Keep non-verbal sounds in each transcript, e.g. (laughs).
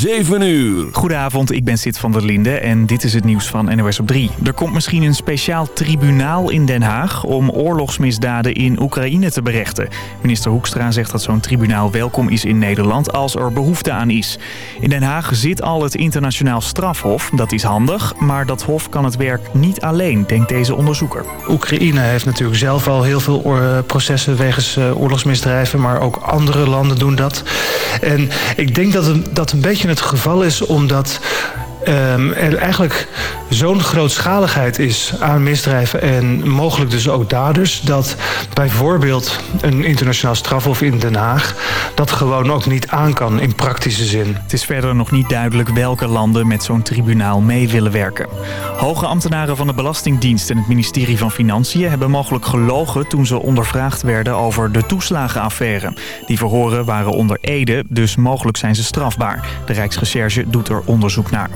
7 uur. Goedenavond, ik ben Sid van der Linde en dit is het nieuws van NOS op 3. Er komt misschien een speciaal tribunaal in Den Haag om oorlogsmisdaden in Oekraïne te berechten. Minister Hoekstra zegt dat zo'n tribunaal welkom is in Nederland als er behoefte aan is. In Den Haag zit al het internationaal strafhof, dat is handig, maar dat hof kan het werk niet alleen, denkt deze onderzoeker. Oekraïne heeft natuurlijk zelf al heel veel processen wegens eh, oorlogsmisdrijven, maar ook andere landen doen dat. En ik denk dat het, dat een beetje het geval is omdat um, er eigenlijk zo'n grootschaligheid is aan misdrijven en mogelijk dus ook daders... dat bijvoorbeeld een internationaal strafhof in Den Haag... dat gewoon ook niet aan kan in praktische zin. Het is verder nog niet duidelijk welke landen met zo'n tribunaal mee willen werken. Hoge ambtenaren van de Belastingdienst en het ministerie van Financiën... hebben mogelijk gelogen toen ze ondervraagd werden over de toeslagenaffaire. Die verhoren waren onder Ede, dus mogelijk zijn ze strafbaar. De Rijksrecherche doet er onderzoek naar.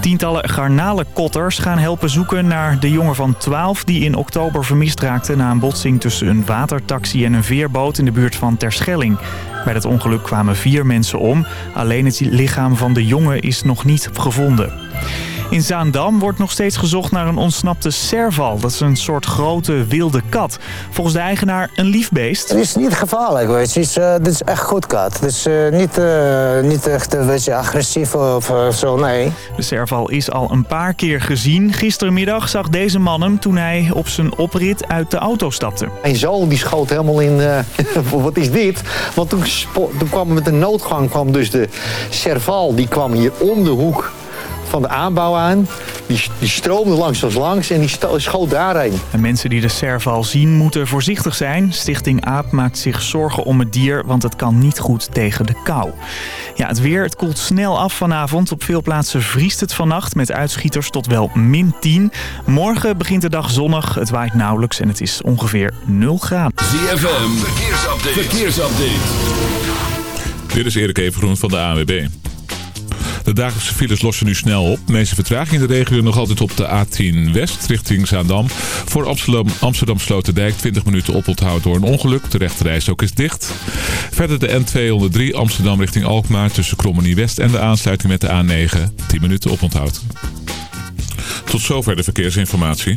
Tientallen garnalenkotters gaan helpen zoeken naar de jongen van 12... die in oktober vermist raakte na een botsing tussen een watertaxi en een veerboot... in de buurt van Terschelling. Bij het ongeluk kwamen vier mensen om. Alleen het lichaam van de jongen is nog niet gevonden. In Zaandam wordt nog steeds gezocht naar een ontsnapte serval. Dat is een soort grote wilde kat. Volgens de eigenaar een lief beest. Het is niet gevaarlijk, weet je. Het is, uh, dit is echt goed kat. Het is uh, niet, uh, niet echt een beetje agressief of zo, nee. De serval is al een paar keer gezien. Gistermiddag zag deze man hem toen hij op zijn oprit uit de auto stapte. Mijn zoon die schoot helemaal in, (laughs) wat is dit? Want toen, toen kwam met een noodgang kwam dus de serval, die kwam hier om de hoek van de aanbouw aan. Die, die stroomde langs ons langs en die schoot daarheen. En mensen die de serval zien moeten voorzichtig zijn. Stichting AAP maakt zich zorgen om het dier, want het kan niet goed tegen de kou. Ja, het weer, het koelt snel af vanavond. Op veel plaatsen vriest het vannacht met uitschieters tot wel min 10. Morgen begint de dag zonnig, het waait nauwelijks en het is ongeveer 0 graden. ZFM, verkeersupdate. verkeersupdate. Dit is Erik Evengroen van de ANWB. De dagelijkse files lossen nu snel op. De meeste vertraging in de regio nog altijd op de A10 West richting Zaandam. Voor Amsterdam, Amsterdam Sloterdijk 20 minuten oponthoud door een ongeluk. De rechterreis ook is dicht. Verder de N203 Amsterdam richting Alkmaar tussen Krommenie West en de aansluiting met de A9. 10 minuten oponthoud. Tot zover de verkeersinformatie.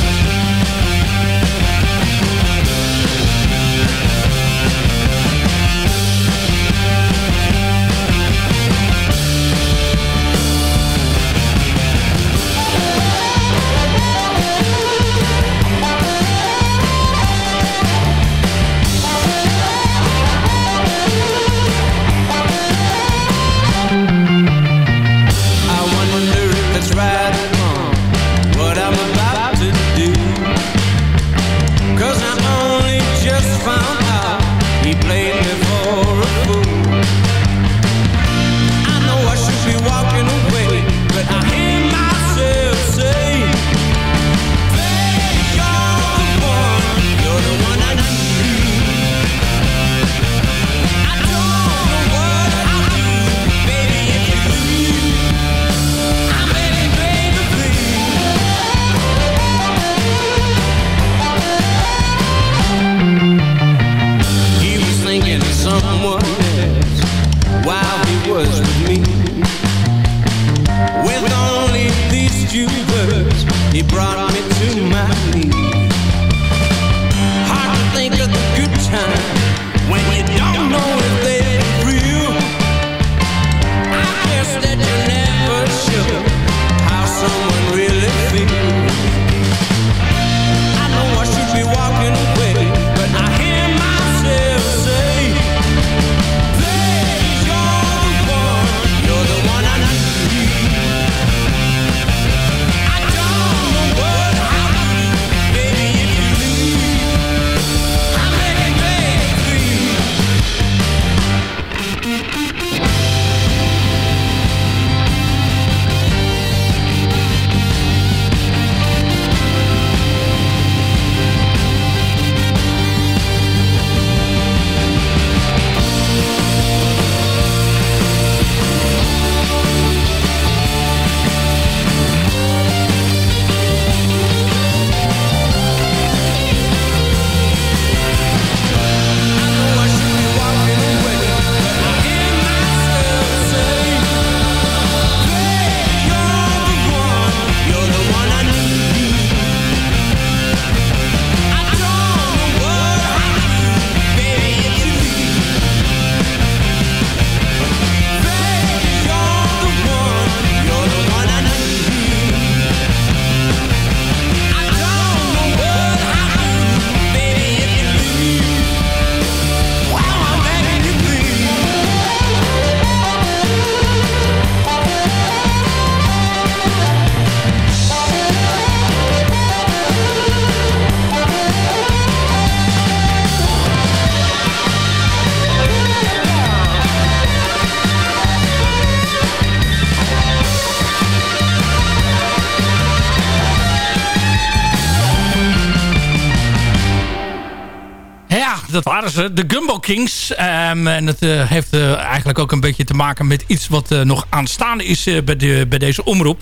Um, en het uh, heeft uh, eigenlijk ook een beetje te maken met iets wat uh, nog aanstaande is bij, de, bij deze omroep.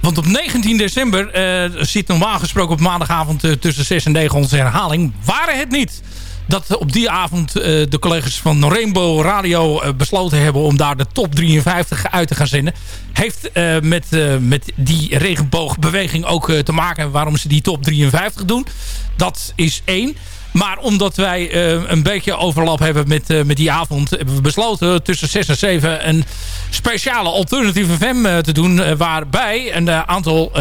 Want op 19 december zit normaal gesproken op maandagavond tussen 6 en 9 onze herhaling. Waren het niet dat op die avond de collega's van Rainbow Radio besloten hebben om daar de top 53 uit te gaan zenden. Heeft met, met die regenboogbeweging ook te maken waarom ze die top 53 doen. Dat is één. Maar omdat wij een beetje overlap hebben met, met die avond... hebben we besloten tussen 6 en 7 een speciale alternatieve FM te doen... waarbij een aantal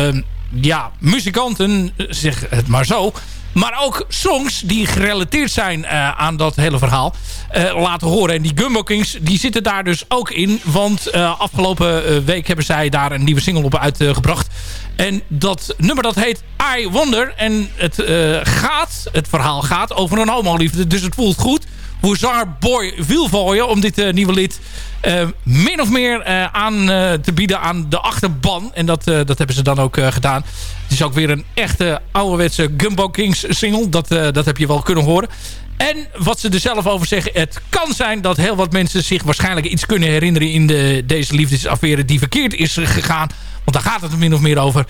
ja, muzikanten, zeg het maar zo... Maar ook songs die gerelateerd zijn uh, aan dat hele verhaal uh, laten horen. En die Gumbo Kings die zitten daar dus ook in. Want uh, afgelopen week hebben zij daar een nieuwe single op uitgebracht. En dat nummer dat heet I Wonder. En het gaat, het verhaal gaat over een homoliefde. Dus het voelt goed hoe zanger Boy Wielvooien om dit nieuwe lid uh, min of meer uh, aan uh, te bieden aan de achterban. En dat, dat hebben ze dan ook gedaan. Het is ook weer een echte ouderwetse Gumbo Kings single. Dat, dat heb je wel kunnen horen. En wat ze er zelf over zeggen. Het kan zijn dat heel wat mensen zich waarschijnlijk iets kunnen herinneren... in de, deze liefdesaffaire die verkeerd is gegaan. Want daar gaat het min of meer over.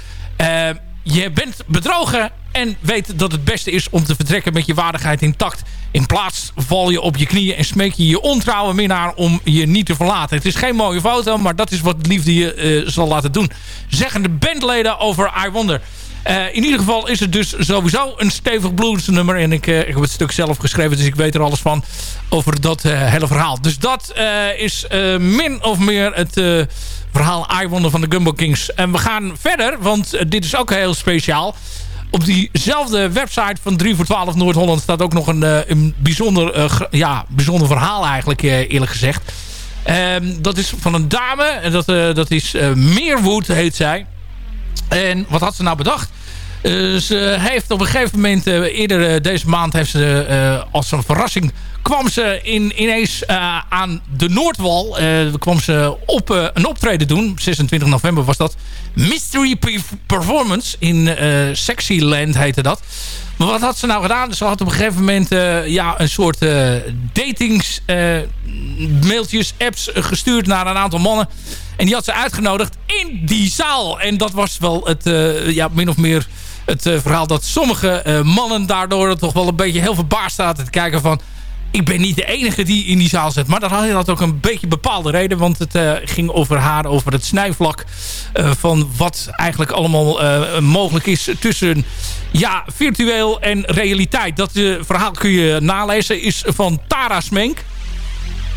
Je bent bedrogen en weet dat het beste is om te vertrekken met je waardigheid intact. In plaats val je op je knieën en smeek je je ontrouwe minnaar om je niet te verlaten. Het is geen mooie foto, maar dat is wat liefde je uh, zal laten doen. Zeggen de bandleden over I Wonder. Uh, in ieder geval is het dus sowieso een stevig bluesnummer. En ik, uh, ik, heb het stuk zelf geschreven, dus ik weet er alles van over dat hele verhaal. Dus dat is min of meer het verhaal I van de Gumbo Kings. En we gaan verder, want dit is ook heel speciaal. Op diezelfde website van 3 voor 12 Noord-Holland staat ook nog een, uh, een bijzonder, uh, ja, bijzonder verhaal eigenlijk uh, eerlijk gezegd. Ehm, dat is van een dame. En dat, dat is Meerwood heet zij. En wat had ze nou bedacht? ze heeft op een gegeven moment, eerder deze maand, heeft ze als een verrassing kwam ze in, ineens uh, aan de Noordwal. Uh, kwam ze op uh, een optreden doen. 26 november was dat. Mystery Performance in Sexyland heette dat. Maar wat had ze nou gedaan? Ze had op een gegeven moment ja, een soort datings mailtjes, apps gestuurd naar een aantal mannen. En die had ze uitgenodigd in die zaal. En dat was wel het, ja, min of meer het verhaal dat sommige mannen daardoor toch wel een beetje heel verbaasd zaten te kijken van ik ben niet de enige die in die zaal zit. Maar dat had ook een beetje bepaalde reden. Want het uh, ging over haar, over het snijvlak. Uh, van wat eigenlijk allemaal uh, mogelijk is tussen ja, virtueel en realiteit. Dat verhaal kun je nalezen. Is van Tara Smenk.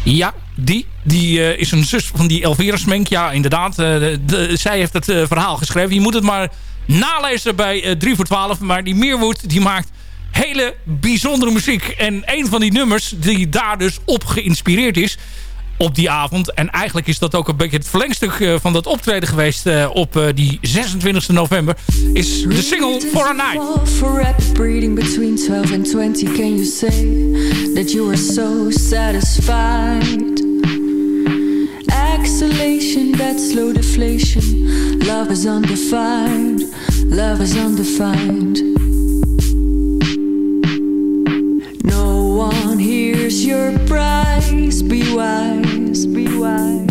Ja, die. Die is een zus van die Elvira Smenk. Ja, inderdaad. De, de, zij heeft het verhaal geschreven. Je moet het maar nalezen bij 3 voor 12. Maar die Meerwood die maakt hele bijzondere muziek. En een van die nummers die daar dus op geïnspireerd is op die avond. En eigenlijk is dat ook een beetje het verlengstuk uh, van dat optreden geweest uh, op uh, die 26 november. Is de single For a Night. For rapid breeding between 12 and 20 Can you say that you are so satisfied? Exhalation, that slow deflation Love is undefined Love is undefined your price. Be wise, be wise,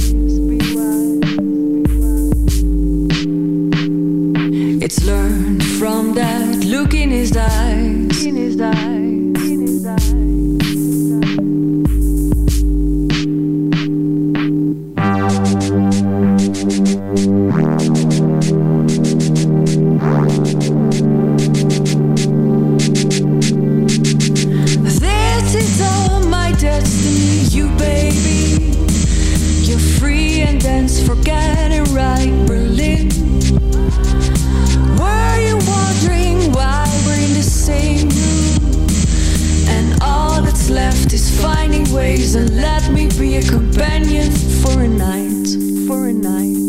Were you wondering why we're in the same room? And all that's left is finding ways let me be a companion for a night, for a night.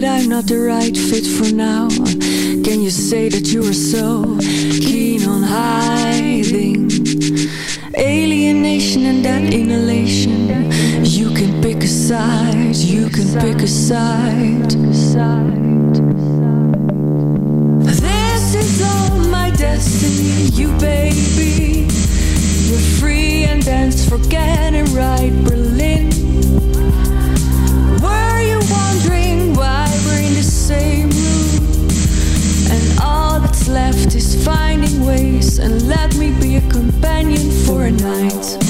but I'm not the right fit for now. Can you say that you are so keen on high? Pick a side. You can pick a side. This is all my destiny, you baby. You're free and dance, forget and right, Berlin. Were you wondering why we're in the same room? And all that's left is finding ways, and let me be a companion for a night.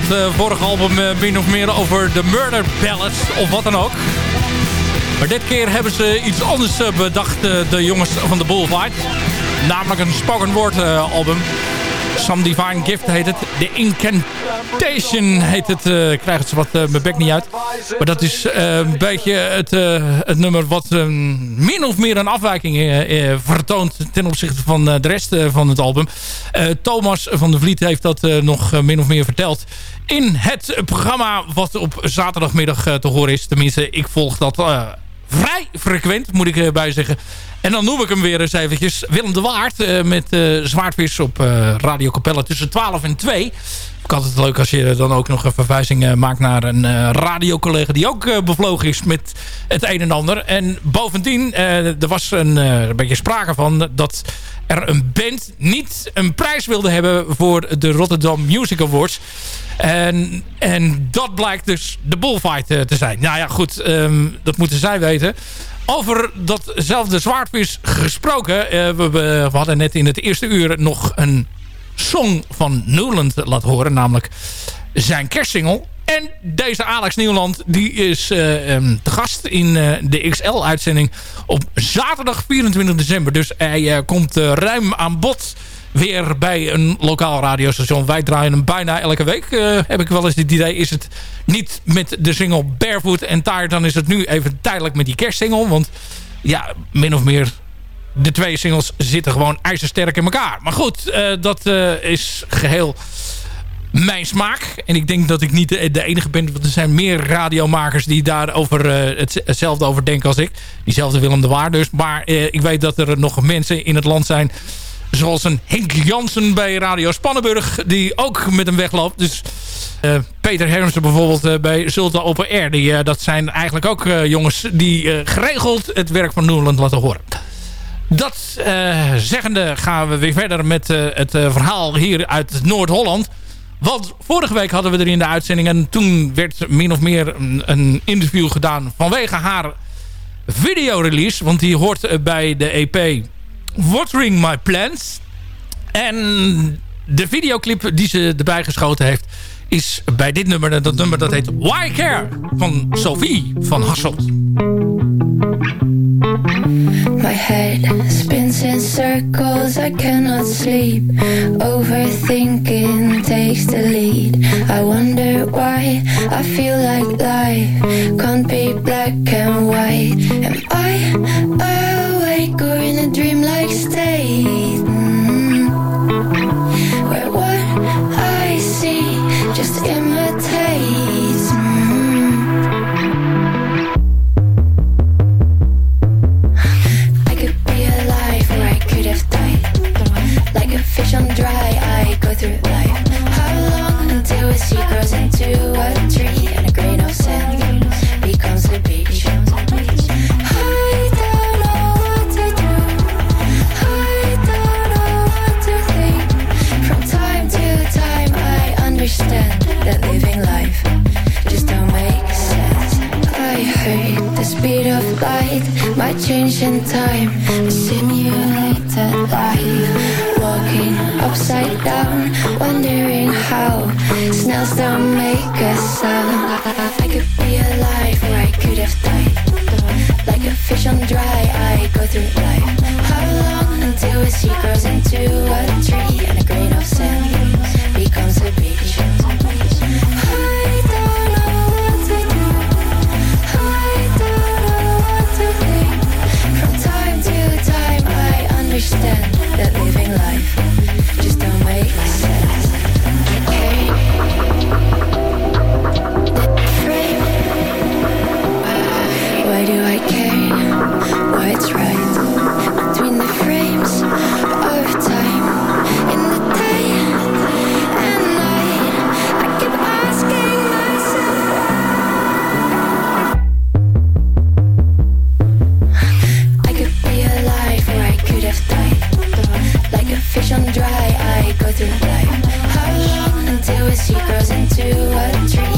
Het vorige album min of meer over de murder ballads of wat dan ook. Maar dit keer hebben ze iets anders bedacht, de jongens van de Bullfight. Namelijk een spoken word album. Some Divine Gift heet het. The Incantation heet het. Uh, krijg het wat uh, mijn bek niet uit. Maar dat is uh, een beetje het, het nummer wat min of meer een afwijking vertoont ten opzichte van de rest van het album. Thomas van der Vliet heeft dat nog min of meer verteld in het programma wat op zaterdagmiddag te horen is. Tenminste, ik volg dat vrij frequent, moet ik bij zeggen. En dan noem ik hem weer eens eventjes. Willem de Waard uh, met uh, Zwaardvis op uh, Radio Capella tussen 12 en 2. Ik had het leuk als je dan ook nog een verwijzing maakt naar een radiocollega die ook bevlogen is met het een en ander. En bovendien, er was een, een, beetje sprake van dat er een band niet een prijs wilde hebben voor de Rotterdam Music Awards. En, en dat blijkt dus de bullfight te zijn. Nou ja, goed, um, dat moeten zij weten. Over datzelfde zwaardvis gesproken. Uh, we, we, hadden net in het eerste uur nog een song van Newland laten horen. Namelijk zijn kerstsingle. En deze Alex Nieuwland die is uh, te gast in uh, de XL-uitzending op zaterdag 24 december. Dus hij uh, komt ruim aan bod weer bij een lokaal radiostation. Wij draaien hem bijna elke week. Heb ik wel eens het idee. Is het niet met de single Barefoot en Tired. Dan is het nu even tijdelijk met die kerstsingle. Want ja, min of meer de twee singles zitten gewoon ijzersterk in elkaar. Maar goed, dat is geheel mijn smaak. En ik denk dat ik niet de, enige ben. Want er zijn meer radiomakers die daar over, uh, het, hetzelfde over denken als ik. Diezelfde Willem de Waar dus. Maar ik weet dat er nog mensen in het land zijn Zoals een Henk Jansen bij Radio Spannenburg. Die ook met hem wegloopt. Dus uh, Peter Hermsen bijvoorbeeld bij Zulta Open Air. Die, dat zijn eigenlijk ook jongens die geregeld het werk van Noorland laten horen. Dat zeggende gaan we weer verder met het verhaal hier uit Noord-Holland. Want vorige week hadden we er in de uitzending... en toen werd min of meer een, interview gedaan vanwege haar videorelease. Want die hoort bij de EP Watering My Plants. En de videoclip die ze erbij geschoten heeft... is bij dit nummer, dat nummer dat heet Why Care van Sophie van Hasselt. My head in circles, I cannot sleep. Overthinking takes the lead. I wonder why I feel like life can't be black and white. Am I awake I go through life. How long until a seed grows into a tree and a grain of sand becomes a beach? I don't know what to do. I don't know what to think. From time to time, I understand that living life just don't make sense. I heard the speed of light might change in time. A simulated life, upside down, wondering how snails don't make a sound. I could be alive or I could have died. Like a fish on dry, I go through life. How long until a seed grows into a tree and a grain of sand as she grows into a tree.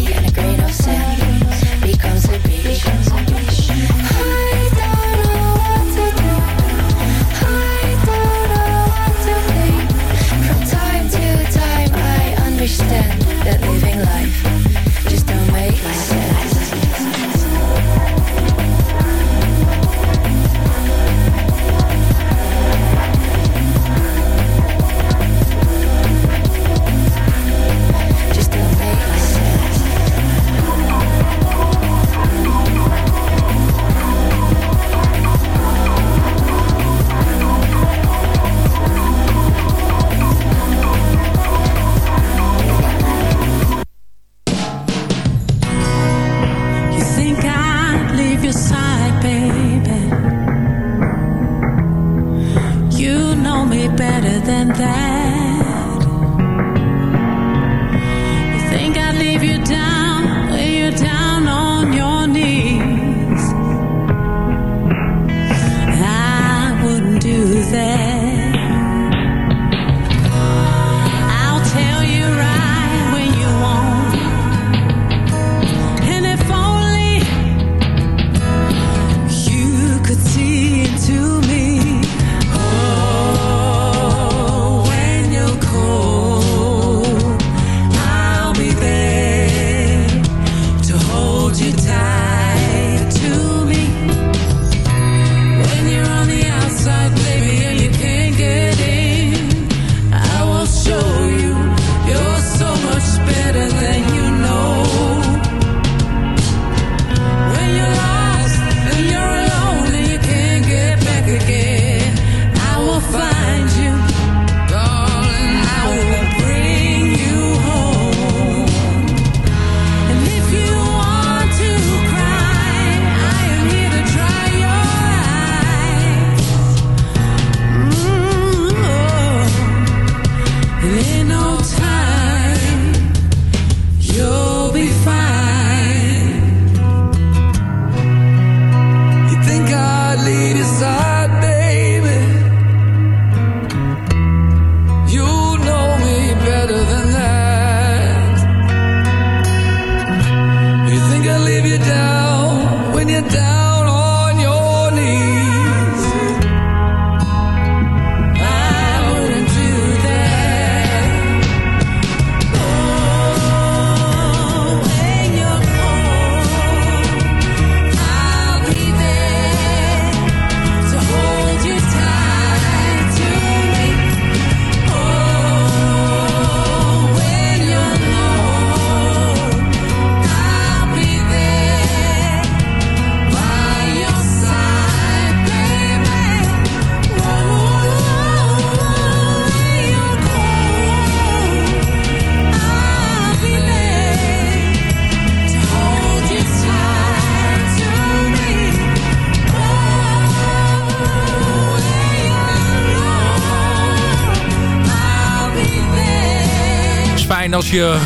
Als je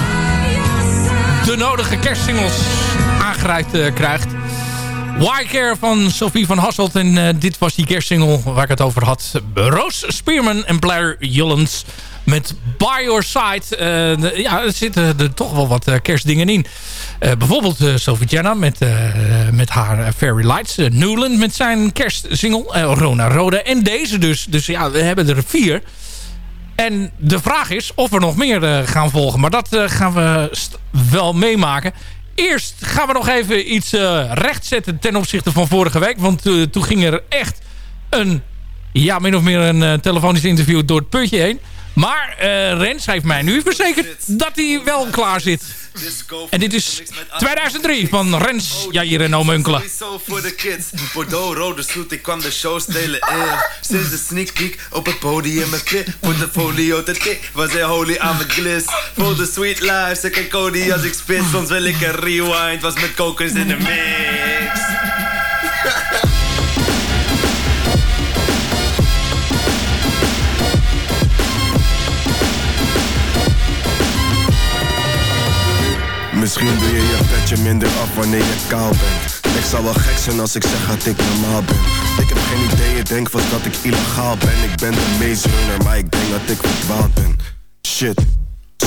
de nodige kerstsingles aangereikt uh, krijgt. Why Care van Sophie van Hasselt. En uh, dit was die kerstsingle waar ik het over had. Roos Spearman en Blair Jullens met By Your Side. Uh, ja, er zitten er toch wel wat kerstdingen in. bijvoorbeeld Sophie Jenna met, met haar Fairy Lights. Newland met zijn kerstsingle. Rona Rode. En deze dus. Dus ja, we hebben er vier. En de vraag is of er nog meer gaan volgen. Maar dat gaan we wel meemaken. Eerst gaan we nog even iets uh, rechtzetten ten opzichte van vorige week. Want toen ging er echt een, ja, min of meer een telefonisch interview door het putje heen. Maar Rens heeft mij nu verzekerd dat hij wel klaar zit. En dit is 2003 van Rens, Jair en Ome Unkelen. voor. Bordeaux, rode zoet, ik kwam de show stelen in. Sinds de sneak peek op het podium met pit. Voor de folio te tik, was hij holy aan mijn glis. Voor de sweet life, ik Cody als ik spit. Soms wil ik een rewind, was met kokers in de mix. Misschien doe je je petje minder af wanneer je kaal bent. Ik zou wel gek zijn als ik zeg dat ik normaal ben. Ik heb geen idee, ik denk vast dat ik illegaal ben. Ik ben de meest runner, maar ik denk dat ik verdwaald ben. Shit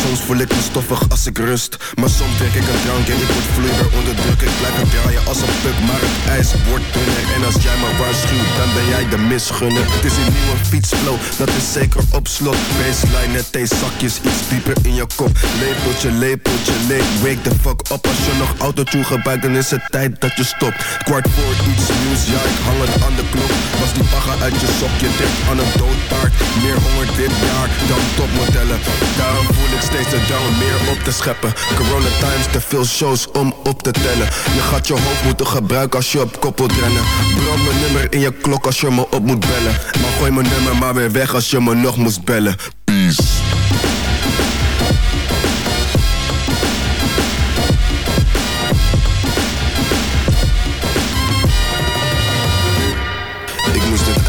Soms voel ik me stoffig als ik rust. Maar soms drink ik een drank en ik word vloeibaar onder druk. Ik blijf het draaien als een puk, maar het ijs wordt dunner. En als jij me waarschuwt, dan ben jij de misgunner. Het is een nieuwe fietsflow, dat is zeker op slot. Baseline, net deze zakjes, iets dieper in je kop. Lepeltje, lepeltje, leep, wake the fuck up. Als je nog autotune gebruikt, dan is het tijd dat je stopt. Kwart voor iets nieuws, ja ik hang het aan de klok. Was die bagga uit je sok, je aan een doodpaard. Meer honger dit jaar dan topmodellen. Daarom voel ik steeds de down meer op te scheppen. Corona times, te veel shows om op te tellen. Je gaat je hoofd moeten gebruiken als je op kop wilt rennen. Brand mijn nummer in je klok als je me op moet bellen. Maar gooi mijn nummer maar weer weg als je me nog moest bellen. Peace.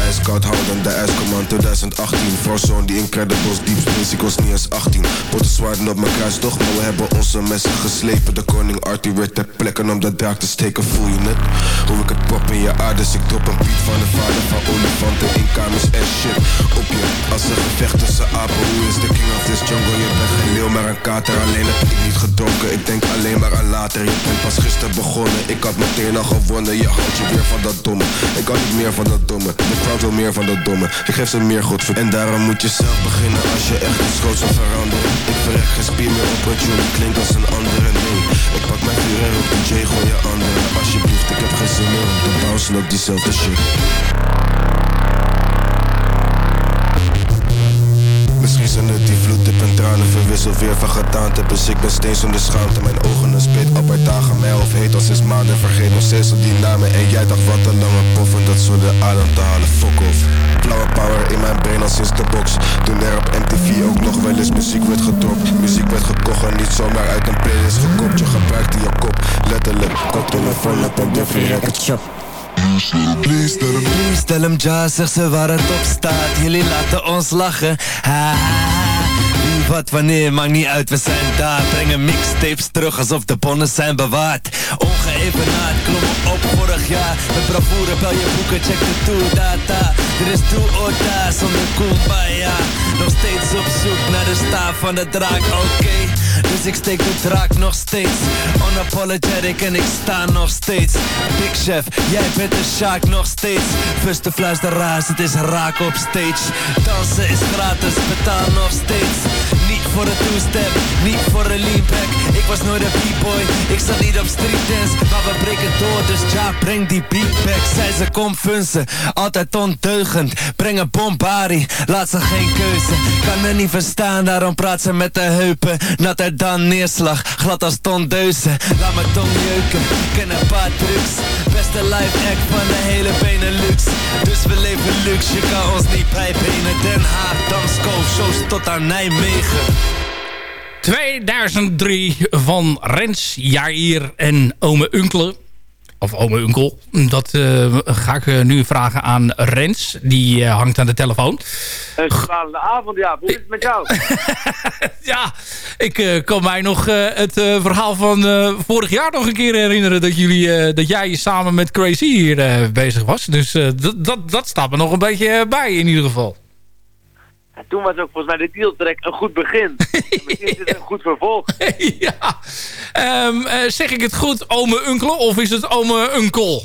Ijskoud houden, de ijscommand 2018 Forzoon, die Incredibles, Deep Space, ik was niet eens 18 Potten zwaarden op mijn kruis, toch, maar we hebben onze messen geslepen. De koning Artie weer ter plekke om de draak te steken, voel je het? Hoe ik het pop in je aardes, ik drop een beat van de vader van olifanten in kamers en shit. Op je, als een gevecht tussen apen, hoe is de king of this jungle? Je bent geen leeuw, maar een kater, alleen heb ik niet gedronken Ik denk alleen maar aan later, je bent pas gisteren begonnen Ik had meteen al gewonnen, je houdt je weer van dat domme Ik kan niet meer van dat domme, de crowd wil meer van dat domme. Ik meer En daarom moet je zelf beginnen als je echt iets groots wil veranderen. Ik verrek geen spier meer op wat jullie klinkt als een andere Nee, ik pak mijn vuur en roep een J, gooi je andere. Alsjeblieft, ik heb geen zin meer om te bouncen op diezelfde shit Misschien zijn het die vloedtip en tranen verwisseld. Weer van gedaante Dus ik ben steeds onder schaamte. Mijn ogen een spit op dagen mij of heet als is maanden. Vergeet nog steeds op die namen En jij dacht wat een lange poffen Dat zonder adem te halen, fuck off. Flower power in mijn brain al sinds de box. Toen er op MTV ook nog wel eens muziek werd gedropt. Muziek werd gekocht en niet zomaar uit een playlist gekopt. Je gebruikte je kop, letterlijk Koptelefoon op een Duffy record shop Please tell him Please him ja, zeg ze waar het op staat. Jullie laten ons lachen. Ha. Wie, wat, wanneer, maakt niet uit, we zijn daar. Brengen mixtapes terug alsof de bonnen zijn bewaard. Ongeëvenaard, klommen op vorig jaar. Met bravoure, bel je boeken, check de tour data Er is toe or die, zonder kumbaya Nog steeds op zoek naar de staaf van de draak, oké Dus ik steek de draak nog steeds. Unapologetic en ik sta nog steeds. Big Chef, jij bent de Sjaak nog steeds. Fuste fluisteraars, het is raak op stage. Dansen is gratis, betaal nog steeds Niet voor een two-step, niet voor een leanback Ik was nooit een b-boy, ik sta niet op street dance. Maar we breken door, dus ja, breng die beat back. Zij ze kom funsen, altijd ondeugend. Breng een bombari, laat ze geen keuze. Kan er niet verstaan, daarom praat ze met de heupen. Natter dan neerslag, glad als tondeuzen. Laat me tong jeuken, ken een paar trucs. Beste live act van de hele Benelux. Dus we leven luxe, je kan ons niet bijbenen. Den Haag, Damsko, shows tot aan Nijmegen 2003 van Rens, Jair en Ome Unkelen. Of Ome Unkel. Dat uh, ga ik uh, nu vragen aan Rens. Die uh, hangt aan de telefoon. Een stralende avond, ja. Hoe is het met jou? (laughs) ja, ik, eh, kan mij nog eh, het eh, verhaal van vorig jaar nog een keer herinneren... dat, jullie, dat jij samen met Crazy hier bezig was. Dus dat, dat, dat staat me nog een beetje bij in ieder geval. Ja, toen was ook volgens mij de titeltrack een goed begin. (laughs) Misschien is het een goed vervolg. (laughs) ja. Ehm, zeg ik het goed, ome unkel of is het ome unkel?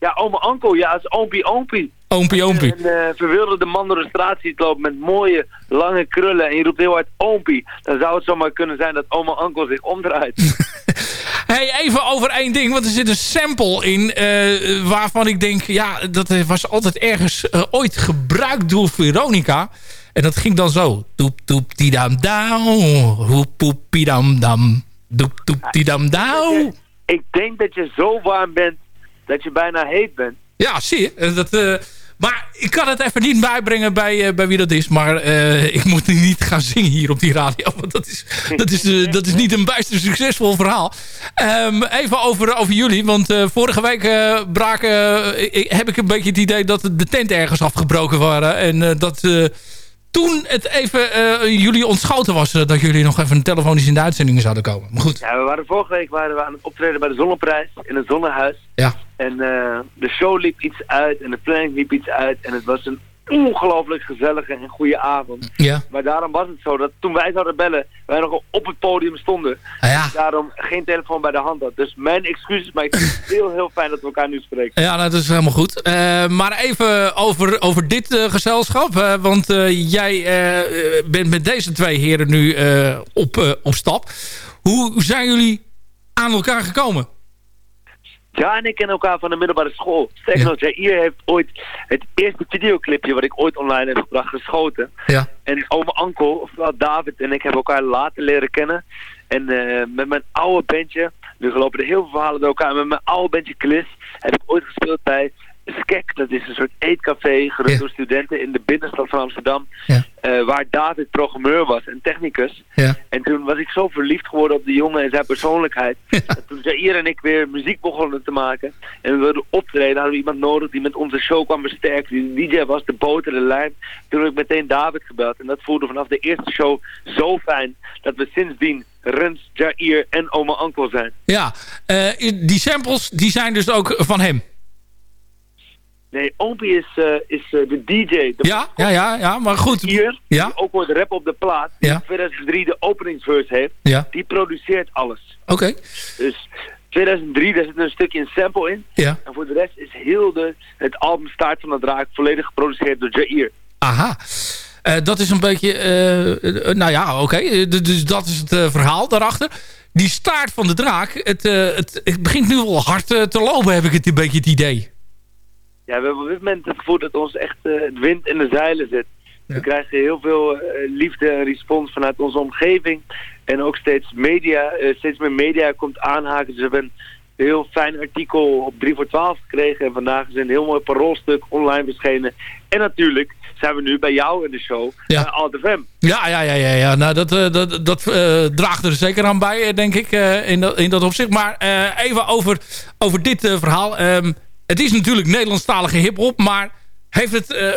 Ja, ome unkel. Ja, het is oompie oompie. Oompie oompie. Een uh, verwilderde man door de straat ziet lopen met mooie, lange krullen en je roept heel hard oompie. Dan zou het zomaar kunnen zijn dat oma unkel zich omdraait. (laughs) hey, even over één ding, want er zit een sample in uh, waarvan ik denk, ja, dat was altijd ergens uh, ooit gebruikt door Veronica. En dat ging dan zo. Toep toep die dam dam, hoep poep dam dam, doep toep die dam. Ik denk dat je zo warm bent dat je bijna heet bent. Ja, zie je. Dat, uh, maar ik kan het even niet bijbrengen bij, uh, bij wie dat is. Maar uh, ik moet niet gaan zingen hier op die radio. Want dat is, dat is, dat is niet een bijster succesvol verhaal. Um, even over, over jullie. Want vorige week braken, heb ik een beetje het idee dat de tent ergens afgebroken waren. En dat toen het even uh, jullie ontschoten was... dat jullie nog even telefonisch in de uitzendingen zouden komen. Maar goed. Ja, we waren vorige week waren we aan het optreden bij de Zonneprijs in het Zonnehuis. Ja. En uh, de show liep iets uit en de planning liep iets uit. En het was een ongelooflijk gezellige en goede avond. Ja. Maar daarom was het zo dat toen wij zouden bellen, wij nog op het podium stonden. Ah, ja. Daarom geen telefoon bij de hand had. Dus mijn excuses, maar ik vind het heel, heel fijn dat we elkaar nu spreken. Ja, nou, dat is helemaal goed. Uh, maar even over, over dit uh, gezelschap. Uh, want jij bent met deze twee heren nu op, op stap. Hoe zijn jullie aan elkaar gekomen? Ja, en ik ken elkaar van de middelbare school. Sterker nog, Jair heeft ooit het eerste videoclipje wat ik ooit online heb gebracht geschoten. Ja. En oma oftewel David en ik hebben elkaar later leren kennen. En uh, met mijn oude bandje, nu gelopen er heel veel verhalen door elkaar. Met mijn oude bandje Klis heb ik ooit gespeeld bij Skek, dat is een soort eetcafé, gerund Ja. door studenten in de binnenstad van Amsterdam. Ja. eh, waar David programmeur was en technicus. Ja. En toen was ik zo verliefd geworden op de jongen en zijn persoonlijkheid. Dat toen Jair en ik weer muziek begonnen te maken. En we wilden optreden, hadden we iemand nodig die met onze show kwam versterken. Die DJ was, de boter, de lijn. Toen heb ik meteen David gebeld. En dat voelde vanaf de eerste show zo fijn dat we sindsdien Rens, Jair en oma Ankel zijn. Ja, eh, die samples die zijn dus ook van hem. Nee, Oompie is, eh, is eh, de DJ. De Ja, ja, ja, ja, maar goed. Hier, Ja. die ook wordt rap op de plaat. Die Ja. in 2003 de openingsverse heeft. Ja. Die produceert alles. Oké. Dus 2003, daar zit een stukje een sample in. Ja. En voor de rest is heel de, het album Staart van de Draak volledig geproduceerd door Jair. Aha. Eh, dat is een beetje... nou ja, oké. Dus dat is het verhaal daarachter. Die staart van de draak, het, het, het begint nu wel hard te lopen, heb ik het een beetje het idee. Ja, we hebben op dit moment het gevoel dat ons echt eh, het wind in de zeilen zit. We krijgen heel veel eh, liefde en respons vanuit onze omgeving. En ook steeds media, eh, steeds meer media komt aanhaken. Dus we hebben een heel fijn artikel op 3 voor 12 gekregen. En vandaag is een heel mooi paroolstuk online verschenen. En natuurlijk zijn we nu bij jou in de show, Ja. Alt FM. Ja, ja, ja, ja, ja. Nou, dat, dat, dat draagt er zeker aan bij, denk ik, in, dat, in dat opzicht. Maar even over, over dit verhaal. Ehm, het is natuurlijk Nederlandstalige hiphop, maar heeft het, eh,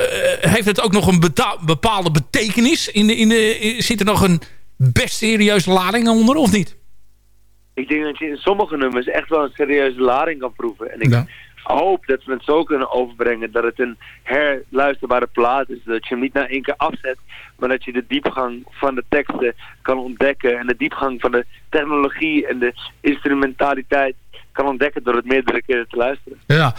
heeft het ook nog een bepaalde betekenis? In de, in de, in- zit er nog een best serieuze lading onder, of niet? Ik denk dat je in sommige nummers echt wel een serieuze lading kan proeven. En ik Ja. hoop dat we het zo kunnen overbrengen dat het een herluisterbare plaat is. Dat je hem niet na één keer afzet, maar dat je de diepgang van de teksten kan ontdekken. En de diepgang van de technologie en de instrumentaliteit kan ontdekken door het meerdere keren te luisteren. Ja.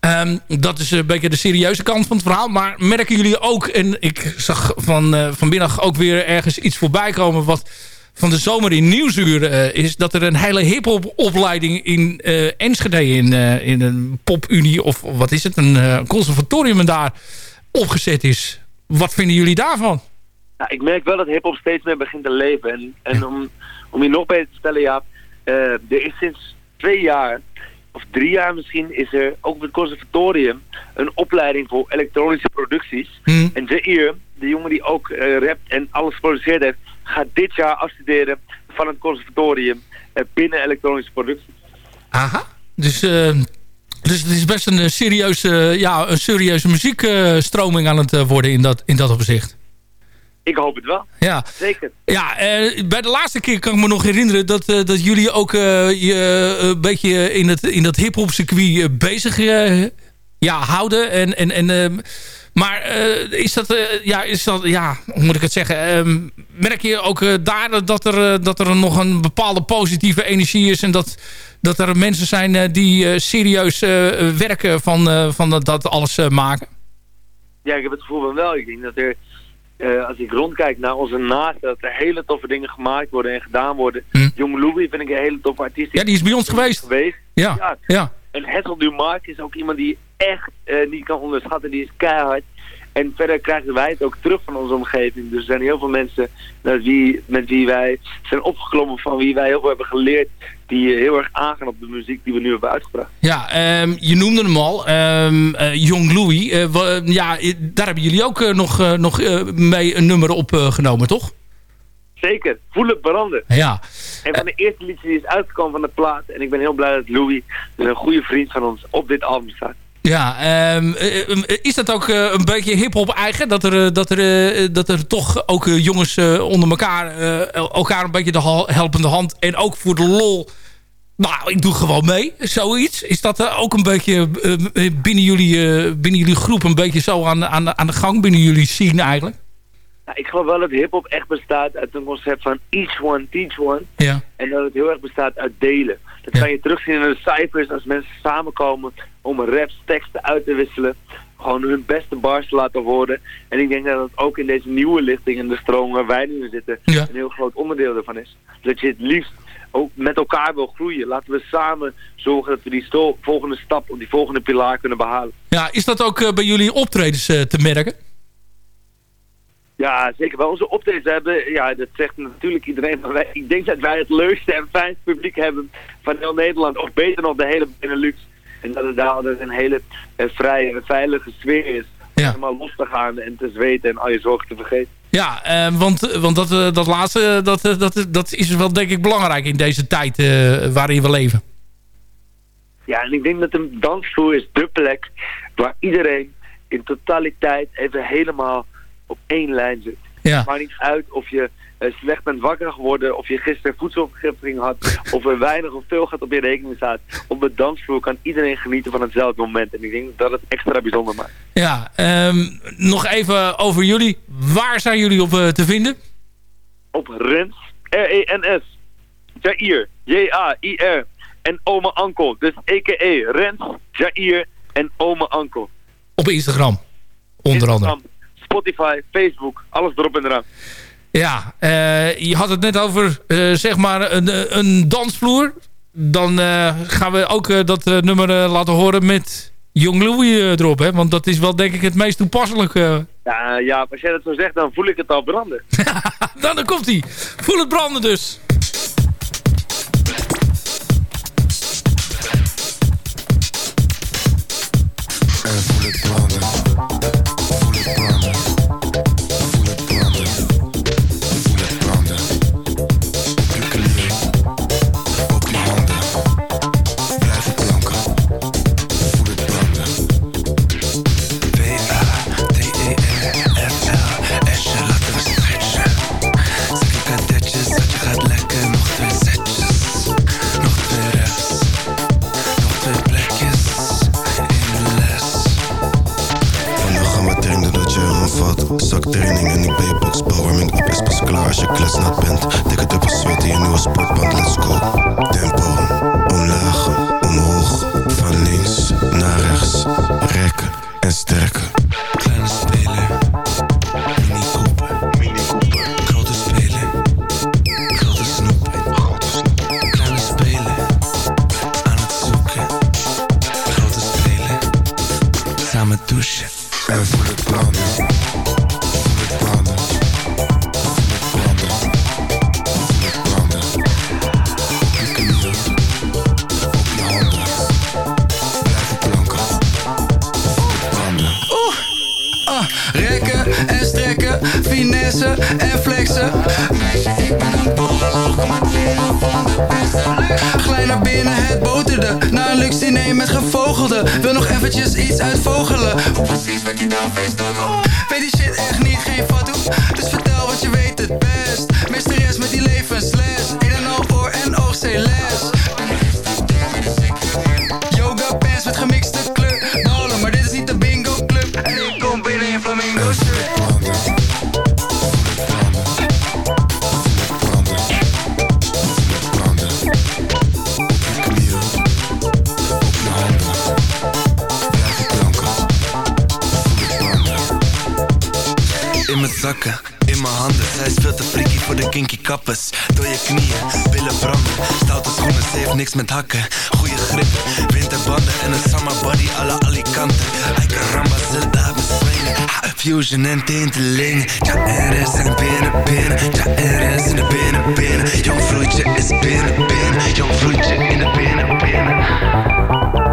Ehm, dat is een beetje de serieuze kant van het verhaal. Maar merken jullie ook, en ik zag van, eh, vanmiddag ook weer ergens iets voorbij komen... wat van de zomer in Nieuwsuur eh, is... dat er een hele hip-hop opleiding in eh, Enschede... in, in een popunie of wat is het, een conservatorium daar opgezet is. Wat vinden jullie daarvan? Nou, ik merk wel dat hip-hop steeds meer begint te leven. En, en om, om je nog beter te stellen, Jaap, eh, er is sinds twee jaar, of drie jaar misschien, is er ook op het conservatorium een opleiding voor elektronische producties. Hmm. En Jair, de jongen die ook eh, rapt en alles geproduceerd heeft, gaat dit jaar afstuderen van het conservatorium eh, binnen elektronische producties. Aha. Dus, eh, dus het is best een serieuze, ja, een serieuze muziekstroming aan het worden in dat, in dat opzicht. Ik hoop het wel. Ja. Zeker. Ja, eh, bij de laatste keer kan ik me nog herinneren dat, eh, dat jullie ook eh, je een beetje in, het, in dat hip-hop circuit bezig ja, houden. En, en, en, ehm, maar is dat, ja, is dat, ja, hoe moet ik het zeggen? Ehm, merk je ook daar dat er, dat er nog een bepaalde positieve energie is en dat, dat er mensen zijn die serieus werken van, van dat, dat alles maken? Ja, ik heb het gevoel van wel. Ik denk dat er, eh, als ik rondkijk naar onze naasten, dat er hele toffe dingen gemaakt worden en gedaan worden. Jong Louis vind ik een hele toffe artiest. Hm. Ja, die is bij ons geweest. geweest. Ja, ja. En Hessel Dumark is ook iemand die echt eh, niet kan onderschatten. Die is keihard. En verder krijgen wij het ook terug van onze omgeving. Dus er zijn heel veel mensen met wie, met wie wij zijn opgeklommen, van wie wij heel veel hebben geleerd. Die eh, heel erg aangaan op de muziek die we nu hebben uitgebracht. Ja, ehm, je noemde hem al. ehm eh, Young Louis. Eh, wa- ja, daar hebben jullie ook eh, nog, eh, nog eh, mee een nummer opgenomen, toch? Zeker, voel het branden. Ja. Een van de eerste liedjes die is uitgekomen van de plaat. En ik ben heel blij dat Louis, dus een goede vriend van ons, op dit album staat. Ja, ehm, eh, eh, is dat ook eh, een beetje hip-hop eigen? Dat er, dat, er, dat er toch ook jongens onder elkaar elkaar een beetje de helpende hand en ook voor de lol. Nou, ik doe gewoon mee, zoiets. Is dat ook een beetje binnen, jullie, binnen jullie groep een beetje zo aan, aan, aan de gang, binnen jullie scene eigenlijk? Nou, ik geloof wel dat hip-hop echt bestaat uit een concept van each one, teach one. Ja. En dat het heel erg bestaat uit delen. Dat kan je terugzien in de cijfers als mensen samenkomen om raps, teksten uit te wisselen. Gewoon hun beste bars te laten horen. En ik denk dat dat ook in deze nieuwe lichting en de stroom waar wij nu zitten Ja. een heel groot onderdeel ervan is. Dat je het liefst ook met elkaar wil groeien. Laten we samen zorgen dat we die volgende stap of die volgende pilaar kunnen behalen. Ja, is dat ook eh, bij jullie optredens eh, te merken? Ja, zeker. Bij onze optredens hebben, ja, dat zegt natuurlijk iedereen. Maar wij, ik denk dat wij het leukste en fijnste publiek hebben van heel Nederland. Of beter nog de hele Benelux. En dat het daar altijd een hele eh, vrije en veilige sfeer is. Om helemaal los te gaan en te zweten en al je zorgen te vergeten. Ja, eh, want, want dat, eh, dat laatste dat, eh, dat, dat is wel denk ik belangrijk in deze tijd eh, waarin we leven. Ja, en ik denk dat een dansvloer is de plek waar iedereen in totaliteit even helemaal op één lijn zit. Ja. Maar niet uit of je eh, slecht bent wakker geworden, of je gisteren voedselvergiftiging had, (laughs) of er weinig of veel gaat op je rekening staat. Op de dansvloer kan iedereen genieten van hetzelfde moment. En ik denk dat het extra bijzonder maakt. Ja, ehm, nog even over jullie. Waar zijn jullie op eh, te vinden? Op Rens, R-E-N-S, Jair, J-A-I-R, en Ome Ankel. Dus a.k.a. Rens, Jair en Ome Ankel. Op Instagram, onder andere. Instagram, Spotify, Facebook, alles erop en eraan. Ja, eh, je had het net over eh, zeg maar een, een dansvloer. Dan eh, gaan we ook eh, dat eh, nummer eh, laten horen met Young Louis eh, erop. Hè? Want dat is wel denk ik het meest toepasselijk. eh. Ja, ja, als jij dat zo zegt, dan voel ik het al branden. (laughs) Nou, dan komt hij. Voel het branden dus. Helemaal valt. Zak training en die B-box up is pas klaar als je kletsnat bent. Dikke dubbel zweet in je nieuwe sportband, let's go. Tempo, met hakken. Goeie grip, winterbanden En een summer body alle Alicante. Hij kan ramba, Zelda, swingen. Fusion en tinteling Ja, er is in de binnen, binnen. Ja, er is in de binnen, binnen. Jong vloeitje is binnen, binnen. Jong vloeitje in de binnen, binnen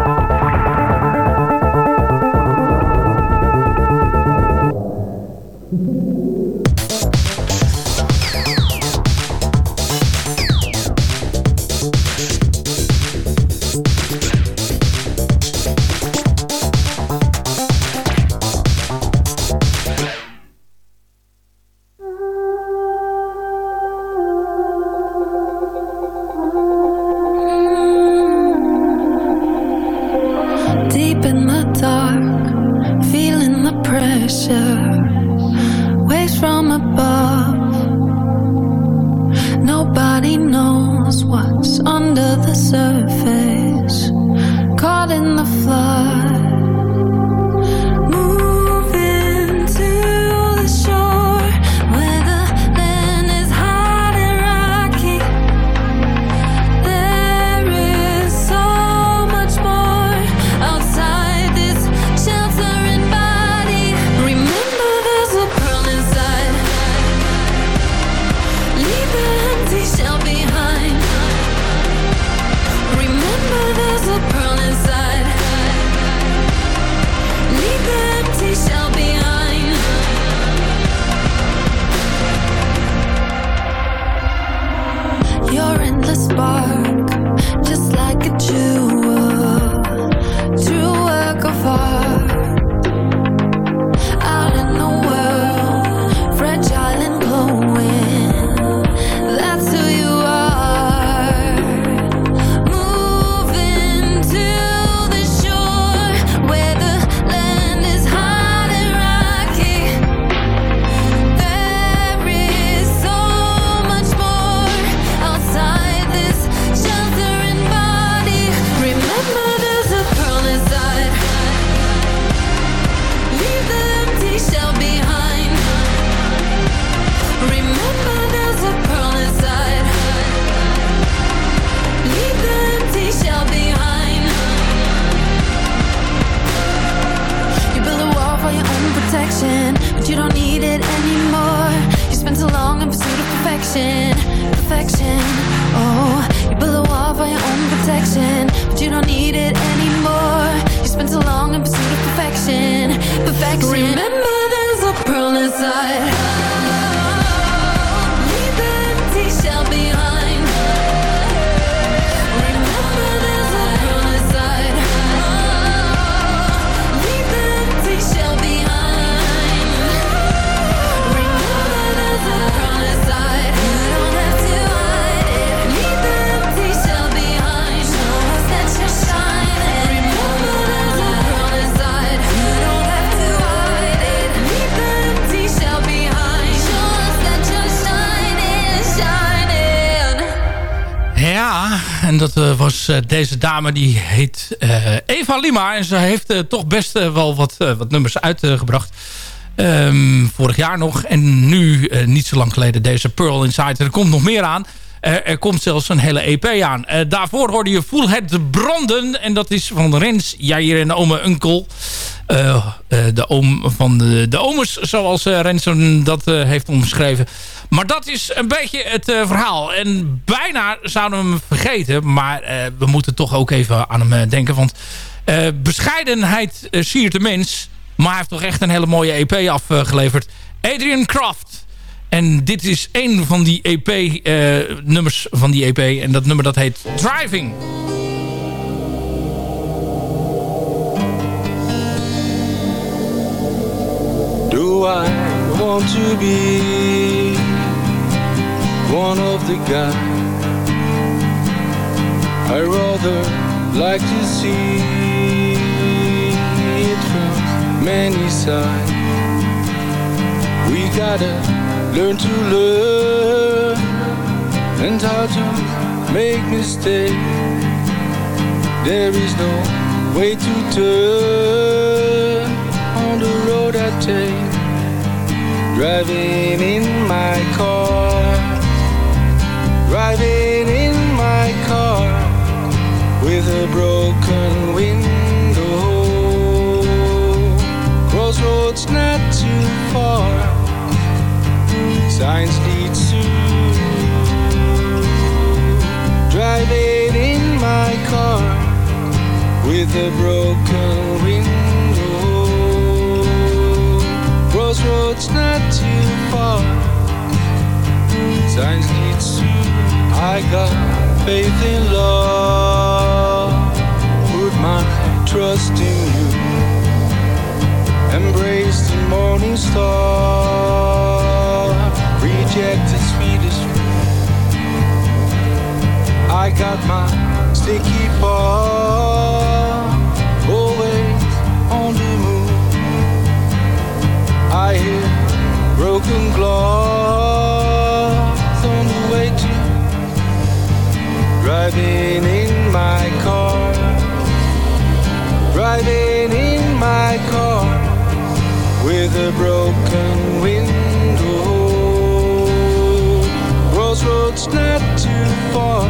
eh, deze dame die heet eh, Eva Lima. En ze heeft eh, toch best wel wat, wat nummers uitgebracht. Ehm, vorig jaar nog. En nu, niet zo lang geleden, deze Pearl Inside. Er komt nog meer aan. Er komt zelfs een hele EP aan. Eh, daarvoor hoorde je Full Head Branden. En dat is van Rens, Jair en Ome Unkel. Eh, de oom van de, de omes, zoals uh, Rensen dat uh, heeft omschreven. Maar dat is een beetje het uh, verhaal. En bijna zouden we hem vergeten. Maar we moeten toch ook even aan hem denken. Want bescheidenheid siert de mens. Maar hij heeft toch echt een hele mooie EP afgeleverd. Adrian Kraft. En dit is een van die EP-nummers van die EP. En dat nummer dat heet Driving. Do I want to be one of the guys. I rather like to see it from many sides. We gotta learn to learn and how to make mistakes. There is no way to turn on the road I take. Driving in my car, driving in my car with a broken window. Crossroads not too far. Signs lead to driving in my car with a broken window. Crossroads not too far. Signs lead to I got faith in love. Put my trust in you. Embrace the morning star. Reject the sweetest. I got my sticky paw. Always on the move. I hear broken glass on the way to driving in my car, driving in my car with a broken Crossroads not too far,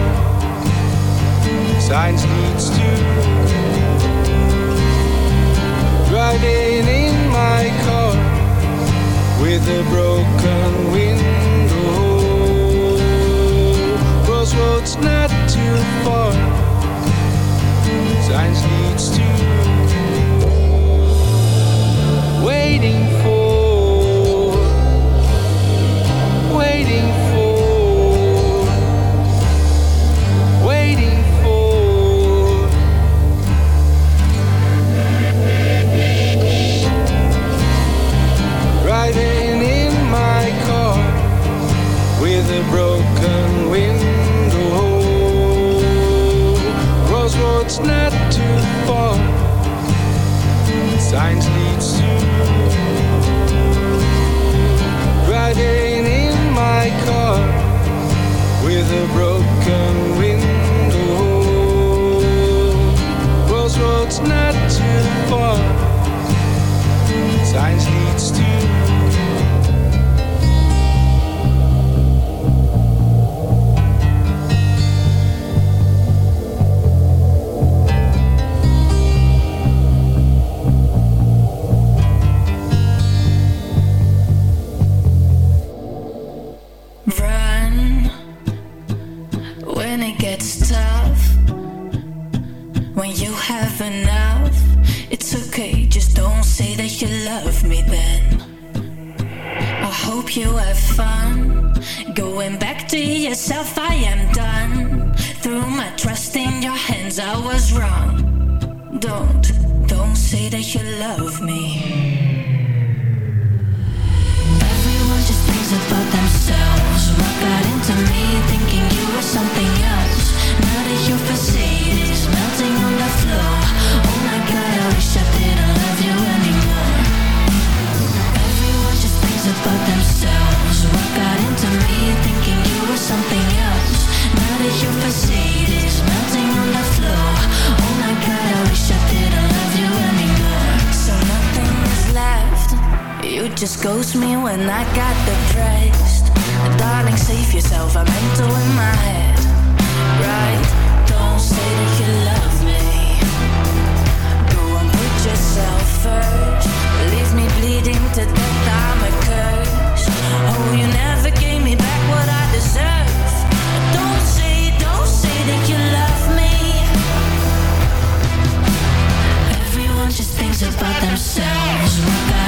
signs leads to driving in my car with a broken window. Crossroads not too far. Signs leads to waiting for, waiting for, broken window. Crossroads not too far. Signs leads to riding in my car with a broken window. Crossroads not too far. To yourself, I am done. Threw my trust in your hands, I was wrong. Don't, don't say that you love me. Everyone just thinks about themselves. What got into me thinking you were something else? Now that your facade just ghost me when I got depressed. Darling, save yourself. I'm mental in my head. Right? Don't say that you love me. Go and put yourself first. Leave me bleeding to death. I'm a curse. Oh, you never gave me back what I deserve. Don't say, don't say that you love me. Everyone just thinks about themselves.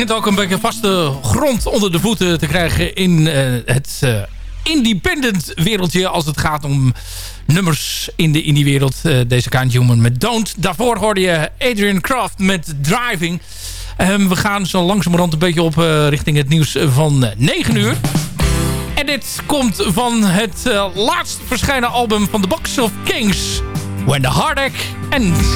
begint ook een beetje vaste grond onder de voeten te krijgen in eh, het eh, independent wereldje als het gaat om nummers in de indie wereld. Eh, deze Kind Human met Don't. Daarvoor hoorde je Adrian Croft met Driving. En we gaan zo langzamerhand een beetje op richting het nieuws van 9 uur. En dit komt van het laatst verschijnen album van The Box of Kings. When the Heartache Ends.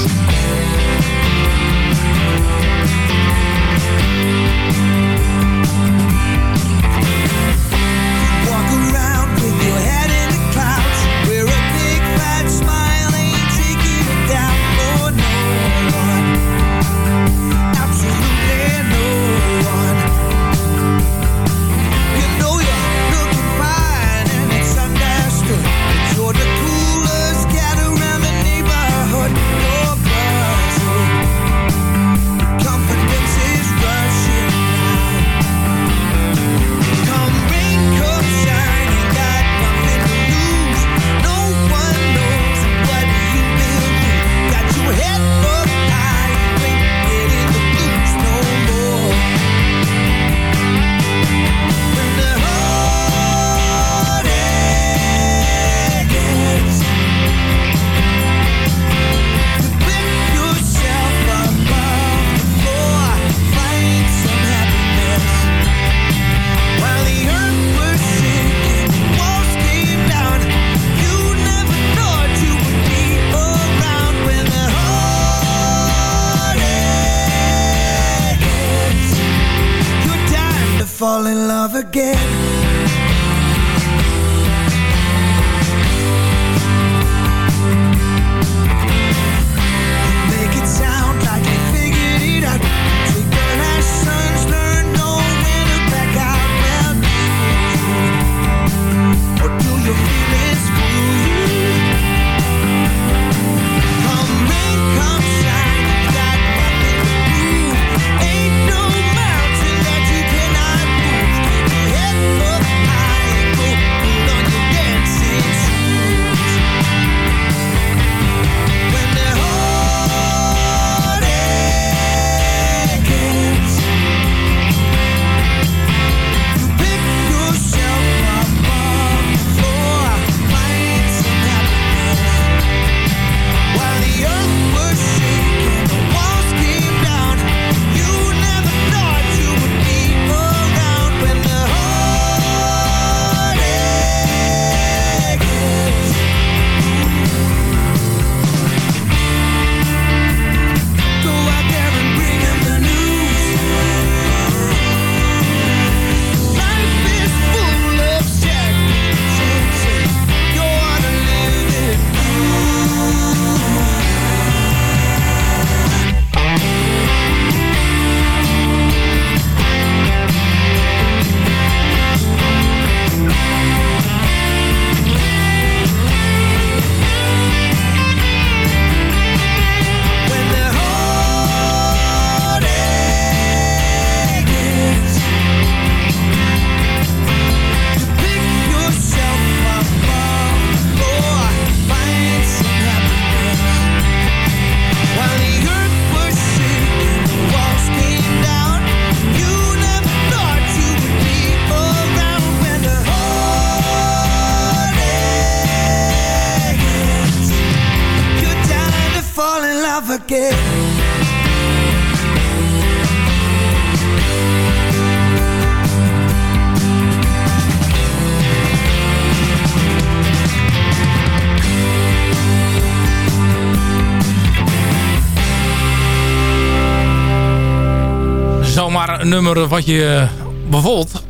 wat je eh, bijvoorbeeld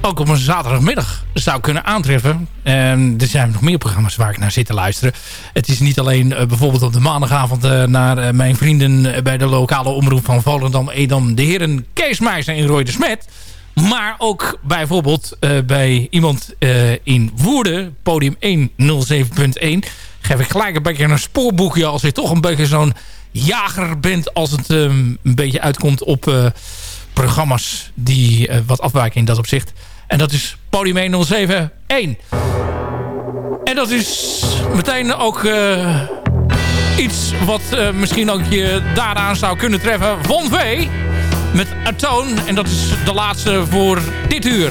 ook op een zaterdagmiddag zou kunnen aantreffen. En er zijn nog meer programma's waar ik naar zit te luisteren. Het is niet alleen eh, bijvoorbeeld op de maandagavond... Eh, naar mijn vrienden bij de lokale omroep van Volendam... Edam de heren Kees Meijsen en Roy de Smet. Maar ook bijvoorbeeld bij iemand in Woerden... podium 107.1... geef ik gelijk een beetje een spoorboekje... als je toch een beetje zo'n jager bent... als het ehm, een beetje uitkomt op programma's die eh, wat afwijken in dat opzicht. En dat is podium 107.1. En dat is meteen ook eh, iets wat eh, misschien ook je daaraan zou kunnen treffen. Von V met Atone. En dat is de laatste voor dit uur.